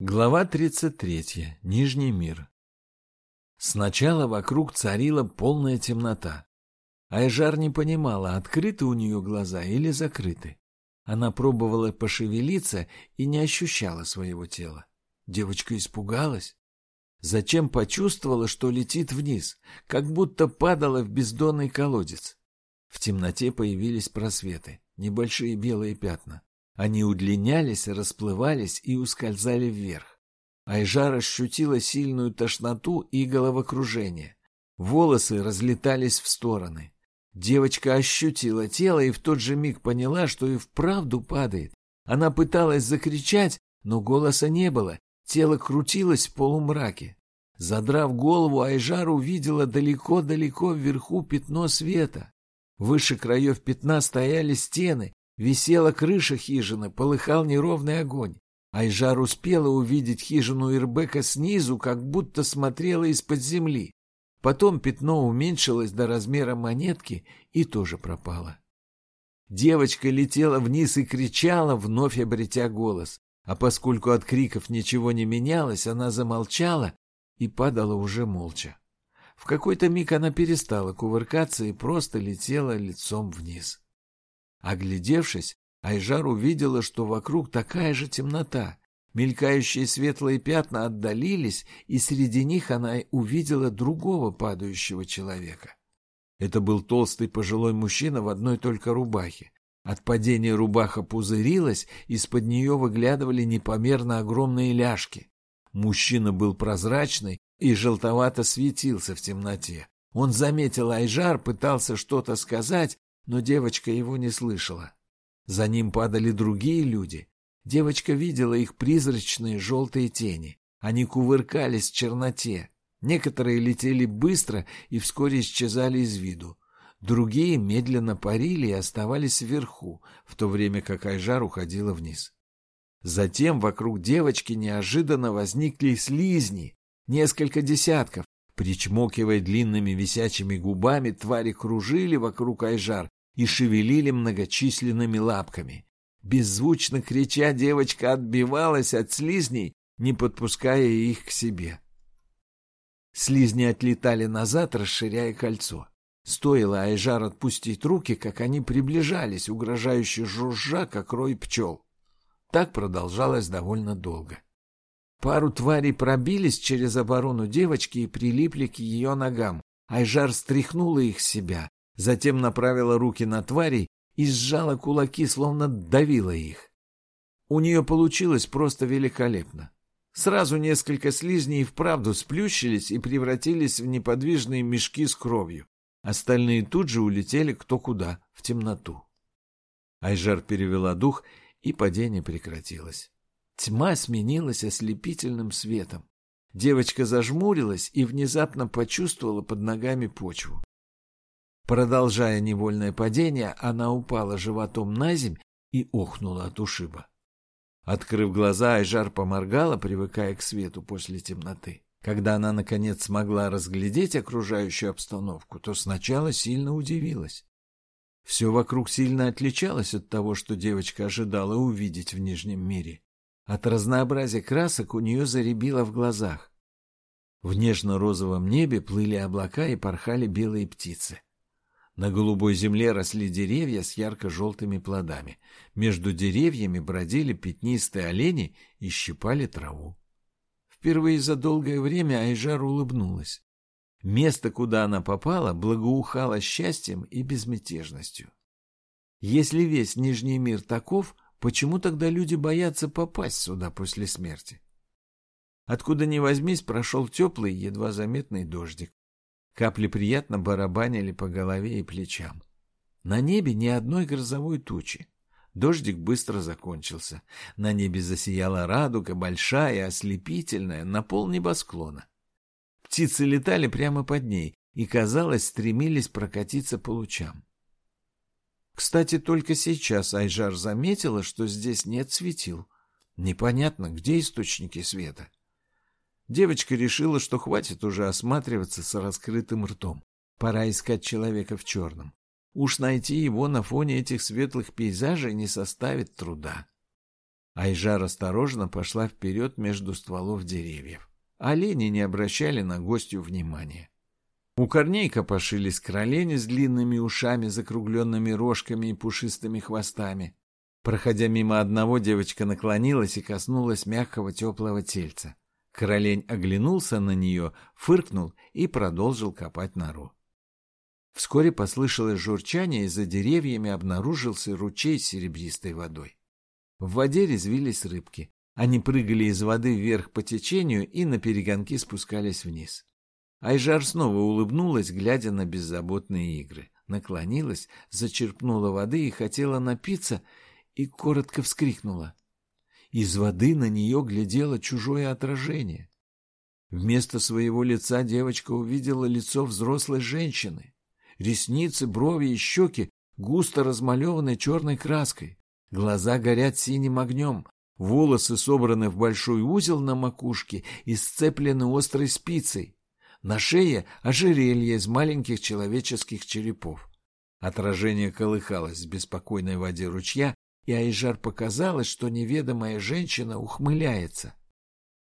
Глава 33. Нижний мир. Сначала вокруг царила полная темнота. Айжар не понимала, открыты у нее глаза или закрыты. Она пробовала пошевелиться и не ощущала своего тела. Девочка испугалась. Зачем почувствовала, что летит вниз, как будто падала в бездонный колодец. В темноте появились просветы, небольшие белые пятна. Они удлинялись, расплывались и ускользали вверх. Айжар ощутила сильную тошноту и головокружение. Волосы разлетались в стороны. Девочка ощутила тело и в тот же миг поняла, что и вправду падает. Она пыталась закричать, но голоса не было, тело крутилось в полумраке. Задрав голову, Айжар увидела далеко-далеко вверху пятно света. Выше краев пятна стояли стены, Висела крыша хижины, полыхал неровный огонь. Айжар успела увидеть хижину Ирбека снизу, как будто смотрела из-под земли. Потом пятно уменьшилось до размера монетки и тоже пропало. Девочка летела вниз и кричала, вновь обретя голос. А поскольку от криков ничего не менялось, она замолчала и падала уже молча. В какой-то миг она перестала кувыркаться и просто летела лицом вниз. Оглядевшись, Айжар увидела, что вокруг такая же темнота. Мелькающие светлые пятна отдалились, и среди них она увидела другого падающего человека. Это был толстый пожилой мужчина в одной только рубахе. От падения рубаха пузырилась, из-под нее выглядывали непомерно огромные ляжки. Мужчина был прозрачный и желтовато светился в темноте. Он заметил Айжар, пытался что-то сказать, но девочка его не слышала. За ним падали другие люди. Девочка видела их призрачные желтые тени. Они кувыркались в черноте. Некоторые летели быстро и вскоре исчезали из виду. Другие медленно парили и оставались вверху, в то время как Айжар уходила вниз. Затем вокруг девочки неожиданно возникли слизни, несколько десятков. Причмокивая длинными висячими губами, твари кружили вокруг Айжар и шевелили многочисленными лапками. Беззвучно крича, девочка отбивалась от слизней, не подпуская их к себе. Слизни отлетали назад, расширяя кольцо. Стоило Айжар отпустить руки, как они приближались, угрожающе жужжа, как рой пчел. Так продолжалось довольно долго. Пару тварей пробились через оборону девочки и прилипли к ее ногам. Айжар стряхнула их с себя, затем направила руки на тварей и сжала кулаки, словно давила их. У нее получилось просто великолепно. Сразу несколько слизней вправду сплющились и превратились в неподвижные мешки с кровью. Остальные тут же улетели кто куда, в темноту. Айжар перевела дух, и падение прекратилось. Тьма сменилась ослепительным светом. Девочка зажмурилась и внезапно почувствовала под ногами почву. Продолжая невольное падение, она упала животом на земь и охнула от ушиба. Открыв глаза, Айжар поморгала, привыкая к свету после темноты. Когда она, наконец, смогла разглядеть окружающую обстановку, то сначала сильно удивилась. Все вокруг сильно отличалось от того, что девочка ожидала увидеть в Нижнем мире. От разнообразия красок у нее заребило в глазах. В нежно-розовом небе плыли облака и порхали белые птицы. На голубой земле росли деревья с ярко-желтыми плодами. Между деревьями бродили пятнистые олени и щипали траву. Впервые за долгое время Айжар улыбнулась. Место, куда она попала, благоухало счастьем и безмятежностью. Если весь Нижний мир таков, почему тогда люди боятся попасть сюда после смерти? Откуда ни возьмись, прошел теплый, едва заметный дождик. Капли приятно барабанили по голове и плечам. На небе ни одной грозовой тучи. Дождик быстро закончился. На небе засияла радуга, большая, ослепительная, на пол небосклона. Птицы летали прямо под ней и, казалось, стремились прокатиться по лучам. Кстати, только сейчас Айжар заметила, что здесь нет светил. Непонятно, где источники света. Девочка решила, что хватит уже осматриваться с раскрытым ртом. Пора искать человека в черном. Уж найти его на фоне этих светлых пейзажей не составит труда. Айжар осторожно пошла вперед между стволов деревьев. Олени не обращали на гостью внимания. У корней копошились кролени с длинными ушами, закругленными рожками и пушистыми хвостами. Проходя мимо одного, девочка наклонилась и коснулась мягкого теплого тельца. Кролень оглянулся на нее, фыркнул и продолжил копать нору. Вскоре послышалось журчание, и за деревьями обнаружился ручей с серебристой водой. В воде резвились рыбки. Они прыгали из воды вверх по течению и на перегонки спускались вниз. Айжар снова улыбнулась, глядя на беззаботные игры. Наклонилась, зачерпнула воды и хотела напиться, и коротко вскрикнула. Из воды на нее глядело чужое отражение. Вместо своего лица девочка увидела лицо взрослой женщины. Ресницы, брови и щеки густо размалеваны черной краской. Глаза горят синим огнем, волосы собраны в большой узел на макушке и сцеплены острой спицей. На шее ожерелье из маленьких человеческих черепов. Отражение колыхалось в беспокойной воде ручья, и Айжар показалось, что неведомая женщина ухмыляется.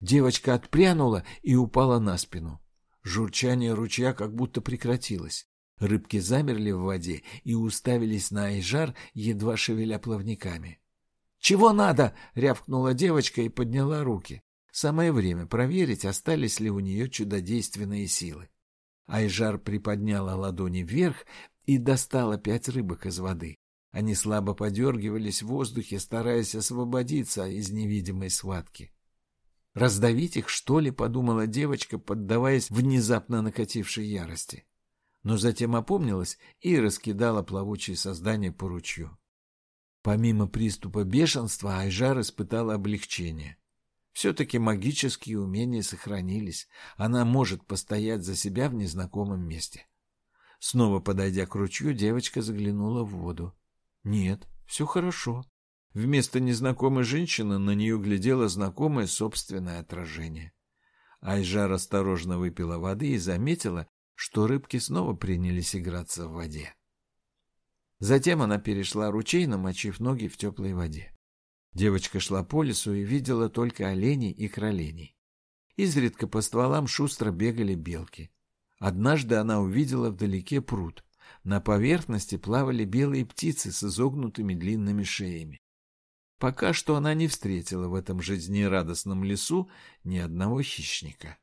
Девочка отпрянула и упала на спину. Журчание ручья как будто прекратилось. Рыбки замерли в воде и уставились на Айжар, едва шевеля плавниками. «Чего надо?» — рявкнула девочка и подняла руки. Самое время проверить, остались ли у нее чудодейственные силы. Айжар приподняла ладони вверх и достала пять рыбок из воды. Они слабо подергивались в воздухе, стараясь освободиться из невидимой схватки. «Раздавить их, что ли?» — подумала девочка, поддаваясь внезапно накатившей ярости. Но затем опомнилась и раскидала плавучие создания по ручью. Помимо приступа бешенства, Айжар испытала облегчение. Все-таки магические умения сохранились. Она может постоять за себя в незнакомом месте. Снова подойдя к ручью, девочка заглянула в воду. Нет, все хорошо. Вместо незнакомой женщины на нее глядело знакомое собственное отражение. Айжар осторожно выпила воды и заметила, что рыбки снова принялись играться в воде. Затем она перешла ручей, намочив ноги в теплой воде. Девочка шла по лесу и видела только оленей и кроленей. Изредка по стволам шустро бегали белки. Однажды она увидела вдалеке пруд. На поверхности плавали белые птицы с изогнутыми длинными шеями. Пока что она не встретила в этом жизнерадостном лесу ни одного хищника.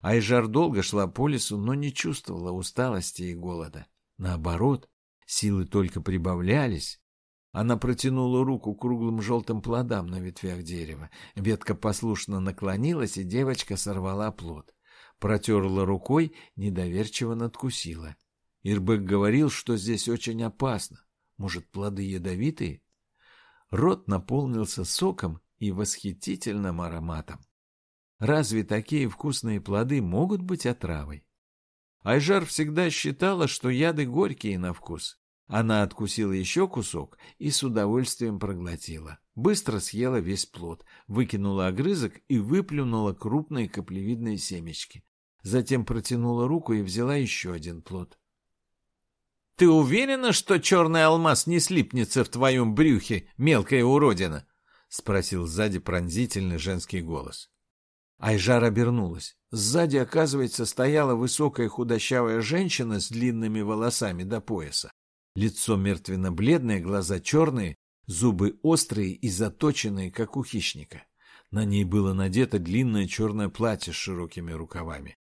Айжар долго шла по лесу, но не чувствовала усталости и голода. Наоборот, силы только прибавлялись. Она протянула руку к круглым желтым плодам на ветвях дерева. Ветка послушно наклонилась, и девочка сорвала плод. Протерла рукой, недоверчиво надкусила. Ирбек говорил, что здесь очень опасно. Может, плоды ядовитые? Рот наполнился соком и восхитительным ароматом. Разве такие вкусные плоды могут быть отравой? Айжар всегда считала, что яды горькие на вкус. Она откусила еще кусок и с удовольствием проглотила. Быстро съела весь плод, выкинула огрызок и выплюнула крупные каплевидные семечки. Затем протянула руку и взяла еще один плод. — Ты уверена, что черный алмаз не слипнется в твоем брюхе, мелкая уродина? — спросил сзади пронзительный женский голос. Айжар обернулась. Сзади, оказывается, стояла высокая худощавая женщина с длинными волосами до пояса. Лицо мертвенно-бледное, глаза черные, зубы острые и заточенные, как у хищника. На ней было надето длинное черное платье с широкими рукавами.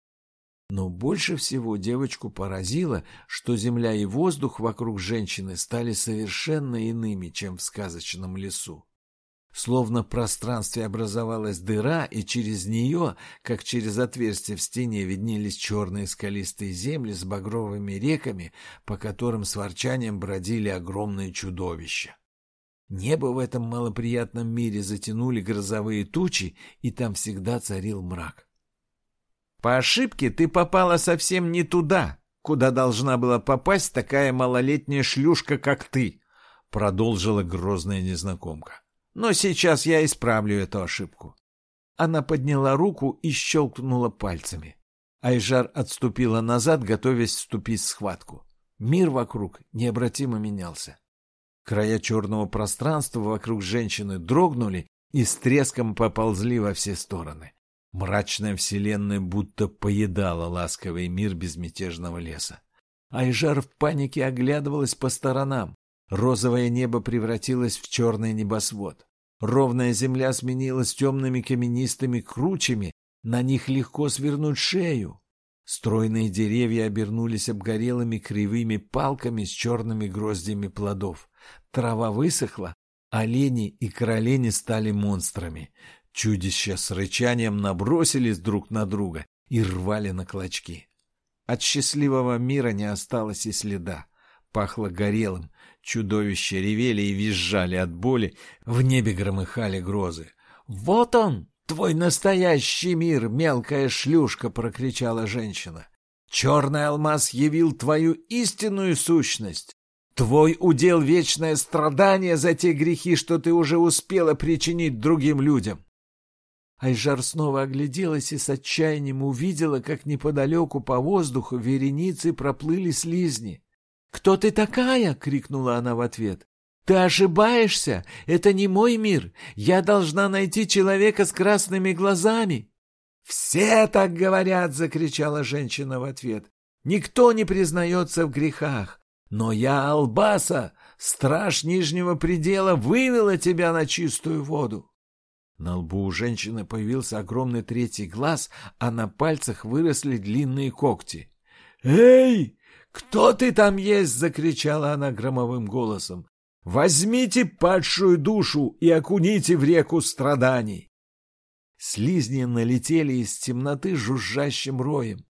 Но больше всего девочку поразило, что земля и воздух вокруг женщины стали совершенно иными, чем в сказочном лесу. Словно в пространстве образовалась дыра, и через нее, как через отверстие в стене, виднелись черные скалистые земли с багровыми реками, по которым с ворчанием бродили огромные чудовища. Небо в этом малоприятном мире затянули грозовые тучи, и там всегда царил мрак. «По ошибке ты попала совсем не туда, куда должна была попасть такая малолетняя шлюшка, как ты», — продолжила грозная незнакомка. Но сейчас я исправлю эту ошибку. Она подняла руку и щелкнула пальцами. Айжар отступила назад, готовясь вступить в схватку. Мир вокруг необратимо менялся. Края черного пространства вокруг женщины дрогнули и с треском поползли во все стороны. Мрачная вселенная будто поедала ласковый мир безмятежного леса. Айжар в панике оглядывалась по сторонам. Розовое небо превратилось в черный небосвод. Ровная земля сменилась темными каменистыми кручами, на них легко свернуть шею. Стройные деревья обернулись обгорелыми кривыми палками с черными гроздями плодов. Трава высохла, олени и королени стали монстрами. Чудища с рычанием набросились друг на друга и рвали на клочки. От счастливого мира не осталось и следа. Пахло горелым, чудовища ревели и визжали от боли, в небе громыхали грозы. «Вот он, твой настоящий мир, мелкая шлюшка!» — прокричала женщина. «Черный алмаз явил твою истинную сущность. Твой удел — вечное страдание за те грехи, что ты уже успела причинить другим людям. Айжар снова огляделась и с отчаянием увидела, как неподалеку по воздуху вереницы проплыли слизни. «Кто ты такая?» — крикнула она в ответ. «Ты ошибаешься! Это не мой мир! Я должна найти человека с красными глазами!» «Все так говорят!» — закричала женщина в ответ. «Никто не признается в грехах. Но я, Албаса, страж Нижнего предела, вывела тебя на чистую воду. На лбу у женщины появился огромный третий глаз, а на пальцах выросли длинные когти. «Эй, кто ты там есть?» — закричала она громовым голосом. «Возьмите падшую душу и окуните в реку страданий!» Слизни налетели из темноты жужжащим роем.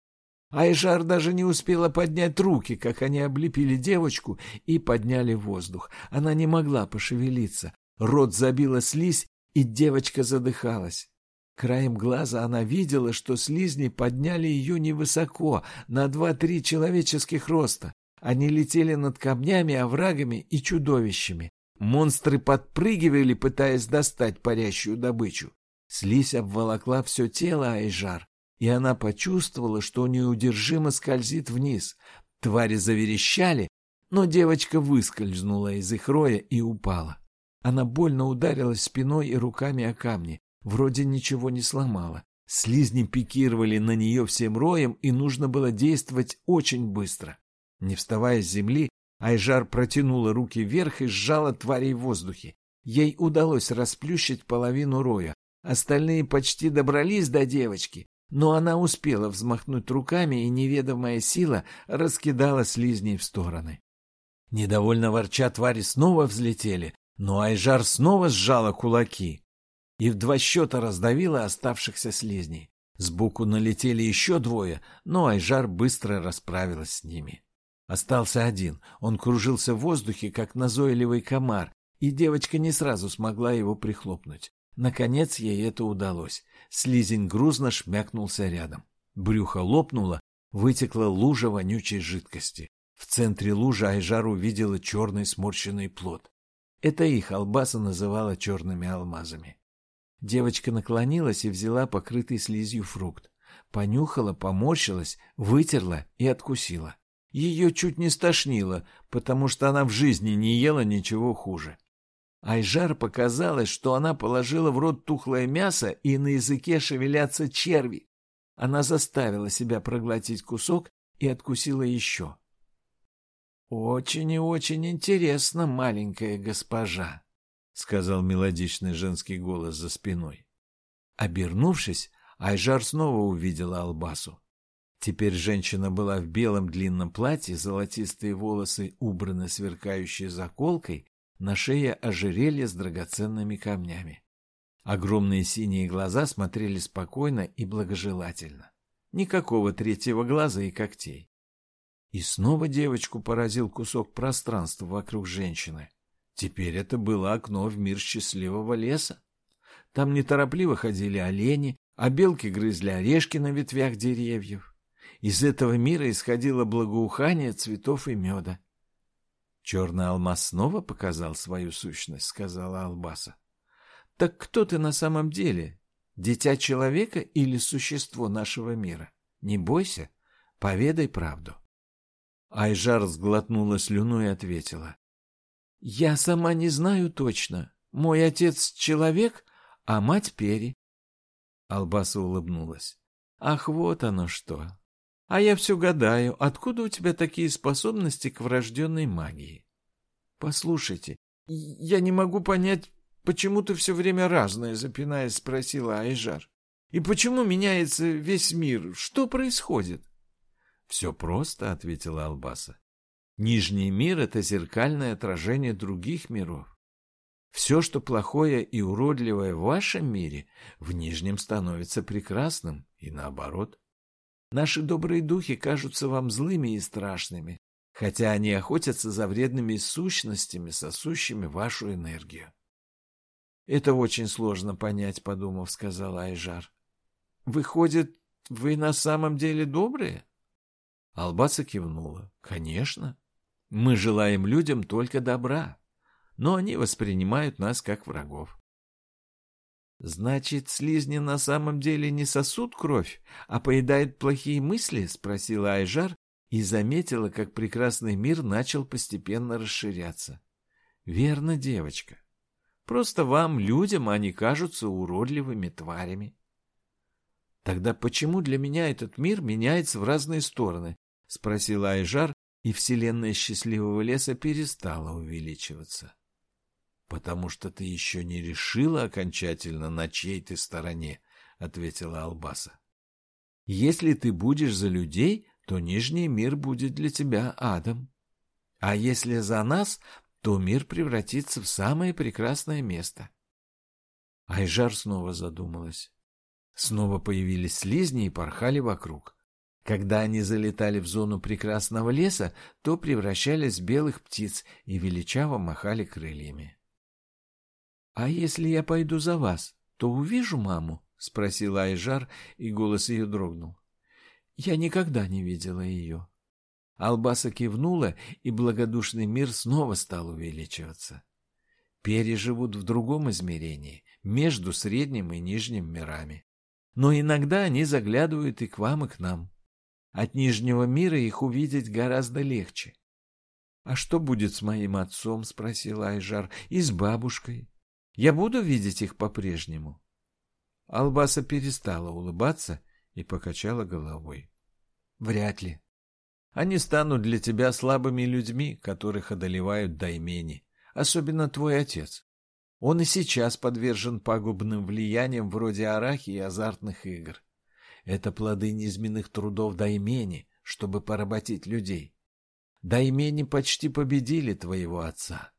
Айжар даже не успела поднять руки, как они облепили девочку и подняли воздух. Она не могла пошевелиться. Рот забила слизь, и девочка задыхалась. Краем глаза она видела, что слизни подняли ее невысоко, на два-три человеческих роста. Они летели над камнями, оврагами и чудовищами. Монстры подпрыгивали, пытаясь достать парящую добычу. Слизь обволокла все тело Айжар, и она почувствовала, что неудержимо скользит вниз. Твари заверещали, но девочка выскользнула из их роя и упала. Она больно ударилась спиной и руками о камни. Вроде ничего не сломала. Слизни пикировали на нее всем роем, и нужно было действовать очень быстро. Не вставая с земли, Айжар протянула руки вверх и сжала тварей в воздухе. Ей удалось расплющить половину роя. Остальные почти добрались до девочки, но она успела взмахнуть руками, и неведомая сила раскидала слизней в стороны. Недовольно ворча твари снова взлетели, но Айжар снова сжала кулаки и в два счета раздавила оставшихся слизней. Сбоку налетели еще двое, но Айжар быстро расправилась с ними. Остался один. Он кружился в воздухе, как назойливый комар, и девочка не сразу смогла его прихлопнуть. Наконец ей это удалось. Слизень грузно шмякнулся рядом. Брюхо лопнуло, вытекла лужа вонючей жидкости. В центре лужи Айжар увидела черный сморщенный плод. Это их Албаса называла черными алмазами. Девочка наклонилась и взяла покрытый слизью фрукт. Понюхала, поморщилась, вытерла и откусила. Ее чуть не стошнило, потому что она в жизни не ела ничего хуже. Айжар показалось, что она положила в рот тухлое мясо и на языке шевелятся черви. Она заставила себя проглотить кусок и откусила еще. «Очень и очень интересно, маленькая госпожа», — сказал мелодичный женский голос за спиной. Обернувшись, Айжар снова увидела Албасу. Теперь женщина была в белом длинном платье, золотистые волосы убраны сверкающей заколкой, на шее ожерелье с драгоценными камнями. Огромные синие глаза смотрели спокойно и благожелательно. Никакого третьего глаза и когтей. И снова девочку поразил кусок пространства вокруг женщины. Теперь это было окно в мир счастливого леса. Там неторопливо ходили олени, а белки грызли орешки на ветвях деревьев. Из этого мира исходило благоухание цветов и меда. «Черный алмаз снова показал свою сущность», — сказала Албаса. «Так кто ты на самом деле? Дитя человека или существо нашего мира? Не бойся, поведай правду». Айжар сглотнула слюну и ответила. Я сама не знаю точно. Мой отец человек, а мать пери. Албаса улыбнулась. Ах, вот оно что. А я все гадаю, откуда у тебя такие способности к врожденной магии? Послушайте, я не могу понять, почему ты все время разное, запинаясь, спросила Айжар. И почему меняется весь мир? Что происходит? Все просто, ответила Албаса. Нижний мир — это зеркальное отражение других миров. Все, что плохое и уродливое в вашем мире, в Нижнем становится прекрасным, и наоборот. Наши добрые духи кажутся вам злыми и страшными, хотя они охотятся за вредными сущностями, сосущими вашу энергию. «Это очень сложно понять», — подумав, сказал Айжар. «Выходит, вы на самом деле добрые?» Албаса кивнула. «Конечно. Мы желаем людям только добра, но они воспринимают нас как врагов. «Значит, слизни на самом деле не сосут кровь, а поедают плохие мысли?» — спросила Айжар и заметила, как прекрасный мир начал постепенно расширяться. «Верно, девочка. Просто вам, людям, они кажутся уродливыми тварями». «Тогда почему для меня этот мир меняется в разные стороны?» — спросила Айжар, и вселенная счастливого леса перестала увеличиваться. «Потому что ты еще не решила окончательно, на чьей ты стороне», — ответила Албаса. «Если ты будешь за людей, то Нижний мир будет для тебя адом. А если за нас, то мир превратится в самое прекрасное место». Айжар снова задумалась. Снова появились слизни и порхали вокруг. Когда они залетали в зону прекрасного леса, то превращались в белых птиц и величаво махали крыльями. — А если я пойду за вас, то увижу маму? — спросила Айжар, и голос ее дрогнул. — Я никогда не видела ее. Албаса кивнула, и благодушный мир снова стал увеличиваться. Перья живут в другом измерении, между средним и нижним мирами. Но иногда они заглядывают и к вам, и к нам. От Нижнего мира их увидеть гораздо легче. — А что будет с моим отцом? — спросил Айжар. — И с бабушкой? Я буду видеть их по-прежнему? Албаса перестала улыбаться и покачала головой. — Вряд ли. Они станут для тебя слабыми людьми, которых одолевают даймени, особенно твой отец. Он и сейчас подвержен пагубным влияниям вроде арахи и азартных игр. Это плоды низменных трудов Даймени, чтобы поработить людей. Даймени почти победили твоего отца.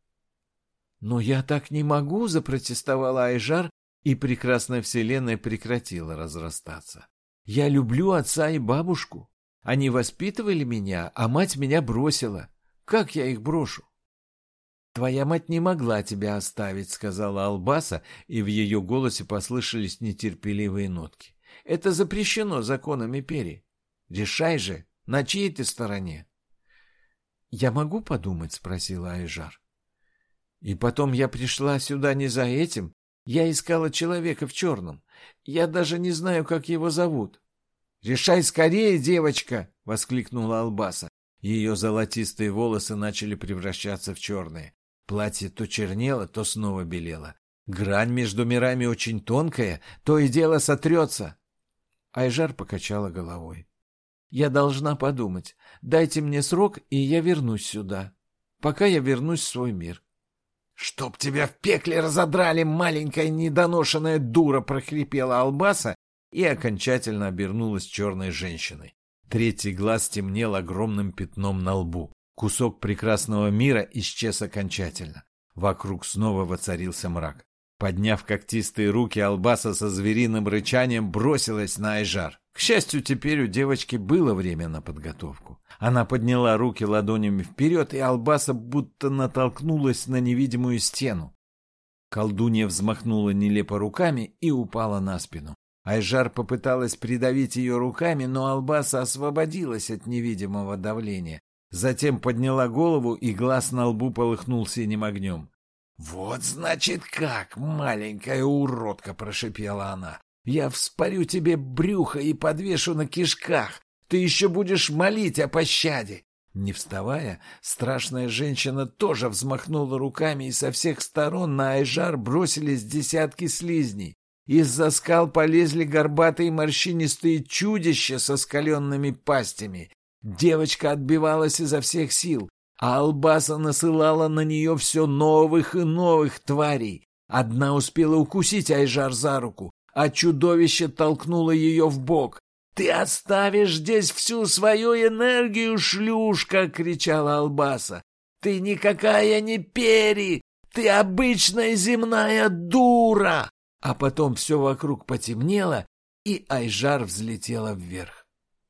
«Но я так не могу!» — запротестовала Айжар, и прекрасная вселенная прекратила разрастаться. «Я люблю отца и бабушку. Они воспитывали меня, а мать меня бросила. Как я их брошу?» «Твоя мать не могла тебя оставить», — сказала Албаса, и в ее голосе послышались нетерпеливые нотки. Это запрещено законами Пери. Решай же, на чьей ты стороне? — Я могу подумать? — спросила Айжар. — И потом я пришла сюда не за этим. Я искала человека в черном. Я даже не знаю, как его зовут. — Решай скорее, девочка! — воскликнула Албаса. Ее золотистые волосы начали превращаться в черные. Платье то чернело, то снова белело. Грань между мирами очень тонкая, то и дело сотрется. Айжар покачала головой. «Я должна подумать. Дайте мне срок, и я вернусь сюда. Пока я вернусь в свой мир». «Чтоб тебя в пекле разодрали, маленькая недоношенная дура!» — прохрипела Албаса и окончательно обернулась черной женщиной. Третий глаз темнел огромным пятном на лбу. Кусок прекрасного мира исчез окончательно. Вокруг снова воцарился мрак. Подняв когтистые руки, Албаса со звериным рычанием бросилась на Айжар. К счастью, теперь у девочки было время на подготовку. Она подняла руки ладонями вперед, и Албаса будто натолкнулась на невидимую стену. Колдунья взмахнула нелепо руками и упала на спину. Айжар попыталась придавить ее руками, но Албаса освободилась от невидимого давления. Затем подняла голову, и глаз на лбу полыхнул синим огнем. «Вот, значит, как, маленькая уродка!» — прошипела она. «Я вспорю тебе брюхо и подвешу на кишках. Ты еще будешь молить о пощаде. Не вставая, страшная женщина тоже взмахнула руками, и со всех сторон на Айжар бросились десятки слизней. Из-за скал полезли горбатые морщинистые чудища со скаленными пастями. Девочка отбивалась изо всех сил, а Албаса насылала на нее все новых и новых тварей. Одна успела укусить Айжар за руку, а чудовище толкнуло ее в бок. «Ты оставишь здесь всю свою энергию, шлюшка!» — кричала Албаса. «Ты никакая не пери! Ты обычная земная дура!» А потом все вокруг потемнело, и Айжар взлетела вверх.